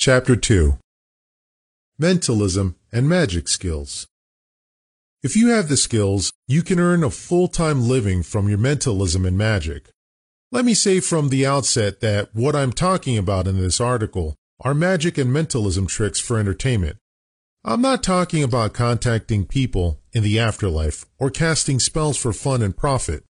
Chapter 2 Mentalism and Magic Skills If you have the skills, you can earn a full-time living from your mentalism and magic. Let me say from the outset that what I'm talking about in this article are magic and mentalism tricks for entertainment. I'm not talking about contacting people in the afterlife or casting spells for fun and profit.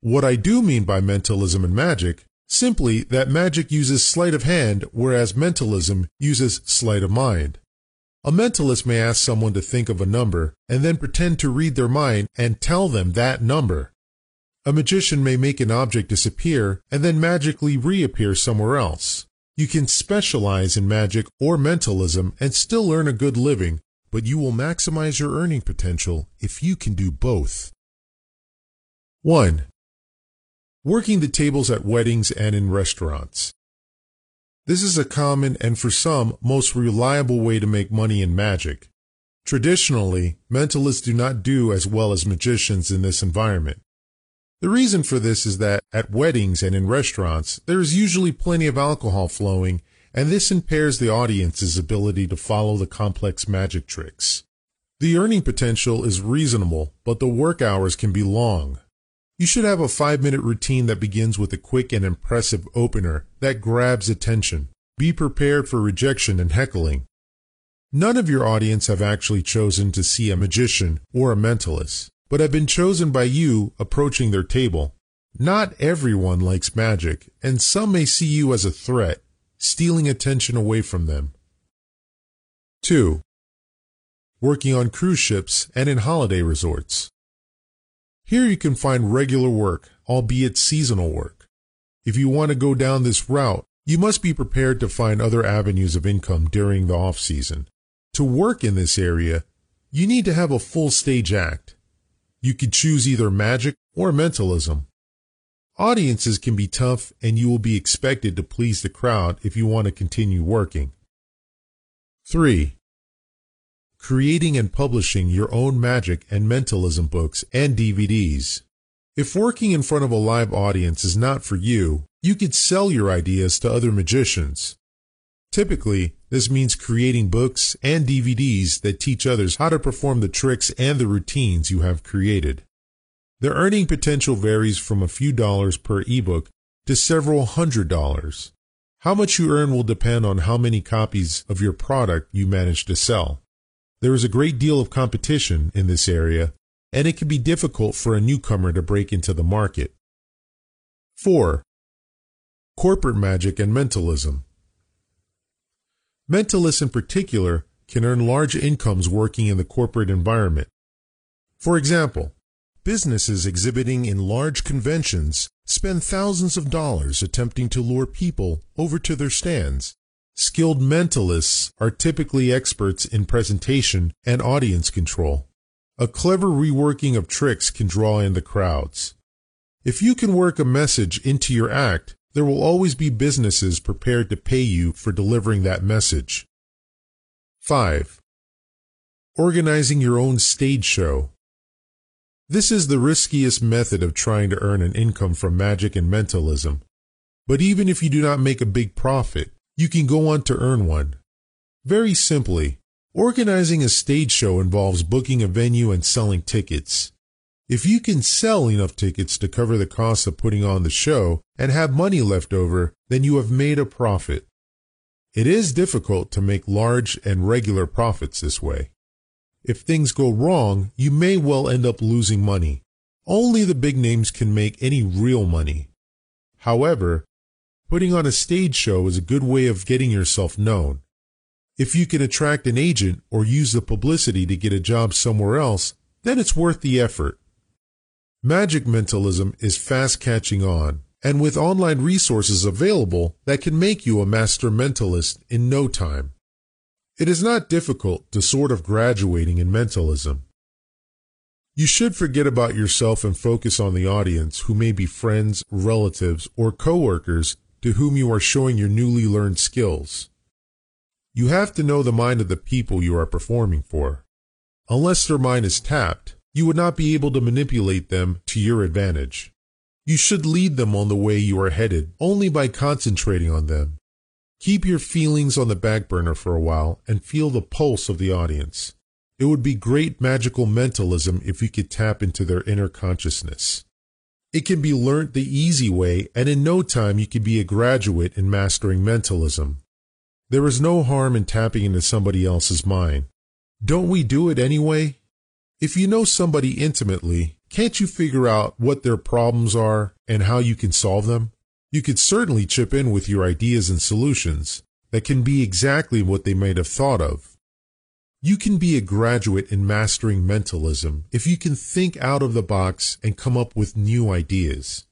What I do mean by mentalism and magic Simply that magic uses sleight of hand, whereas mentalism uses sleight of mind. A mentalist may ask someone to think of a number and then pretend to read their mind and tell them that number. A magician may make an object disappear and then magically reappear somewhere else. You can specialize in magic or mentalism and still earn a good living, but you will maximize your earning potential if you can do both. 1 working the tables at weddings and in restaurants. This is a common and for some most reliable way to make money in magic. Traditionally, mentalists do not do as well as magicians in this environment. The reason for this is that at weddings and in restaurants, there is usually plenty of alcohol flowing, and this impairs the audience's ability to follow the complex magic tricks. The earning potential is reasonable, but the work hours can be long. You should have a five minute routine that begins with a quick and impressive opener that grabs attention. Be prepared for rejection and heckling. None of your audience have actually chosen to see a magician or a mentalist, but have been chosen by you approaching their table. Not everyone likes magic, and some may see you as a threat, stealing attention away from them. 2. Working on cruise ships and in holiday resorts. Here you can find regular work, albeit seasonal work. If you want to go down this route, you must be prepared to find other avenues of income during the off season. To work in this area, you need to have a full stage act. You could choose either magic or mentalism. Audiences can be tough and you will be expected to please the crowd if you want to continue working. 3 creating and publishing your own magic and mentalism books and DVDs. If working in front of a live audience is not for you, you could sell your ideas to other magicians. Typically, this means creating books and DVDs that teach others how to perform the tricks and the routines you have created. The earning potential varies from a few dollars per ebook to several hundred dollars. How much you earn will depend on how many copies of your product you manage to sell. There is a great deal of competition in this area, and it can be difficult for a newcomer to break into the market. 4. Corporate magic and mentalism. Mentalists in particular can earn large incomes working in the corporate environment. For example, businesses exhibiting in large conventions spend thousands of dollars attempting to lure people over to their stands. Skilled mentalists are typically experts in presentation and audience control. A clever reworking of tricks can draw in the crowds. If you can work a message into your act, there will always be businesses prepared to pay you for delivering that message. 5. Organizing your own stage show. This is the riskiest method of trying to earn an income from magic and mentalism. But even if you do not make a big profit, you can go on to earn one. Very simply, organizing a stage show involves booking a venue and selling tickets. If you can sell enough tickets to cover the cost of putting on the show and have money left over, then you have made a profit. It is difficult to make large and regular profits this way. If things go wrong, you may well end up losing money. Only the big names can make any real money. However, Putting on a stage show is a good way of getting yourself known. If you can attract an agent or use the publicity to get a job somewhere else, then it's worth the effort. Magic mentalism is fast catching on, and with online resources available that can make you a master mentalist in no time. It is not difficult to sort of graduating in mentalism. You should forget about yourself and focus on the audience who may be friends, relatives, or coworkers to whom you are showing your newly learned skills. You have to know the mind of the people you are performing for. Unless their mind is tapped, you would not be able to manipulate them to your advantage. You should lead them on the way you are headed only by concentrating on them. Keep your feelings on the back burner for a while and feel the pulse of the audience. It would be great magical mentalism if you could tap into their inner consciousness. It can be learnt the easy way, and in no time you can be a graduate in mastering mentalism. There is no harm in tapping into somebody else's mind. Don't we do it anyway? If you know somebody intimately, can't you figure out what their problems are and how you can solve them? You could certainly chip in with your ideas and solutions that can be exactly what they might have thought of. You can be a graduate in mastering mentalism if you can think out of the box and come up with new ideas.